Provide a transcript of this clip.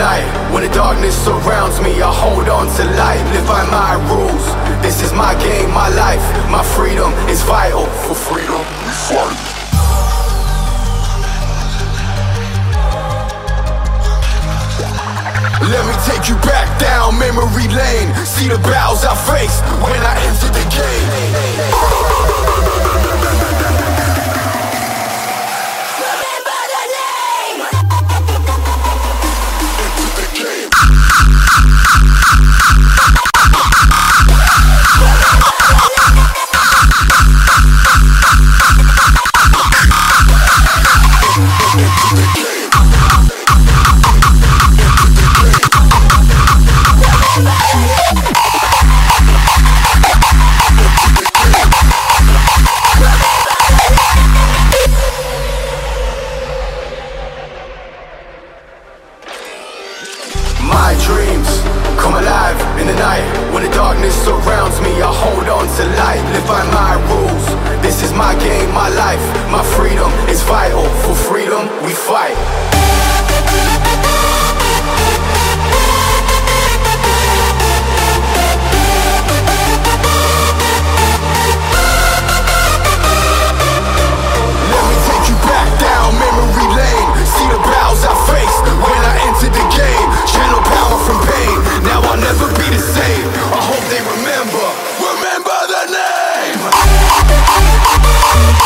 night. When the darkness surrounds me, I hold on to light. Live by my rules. This is my game, my life. My freedom is vital. For freedom, we fight. Let me take you back down memory lane. See the battles I faced My dreams. Come alive in the night when the darkness surrounds me.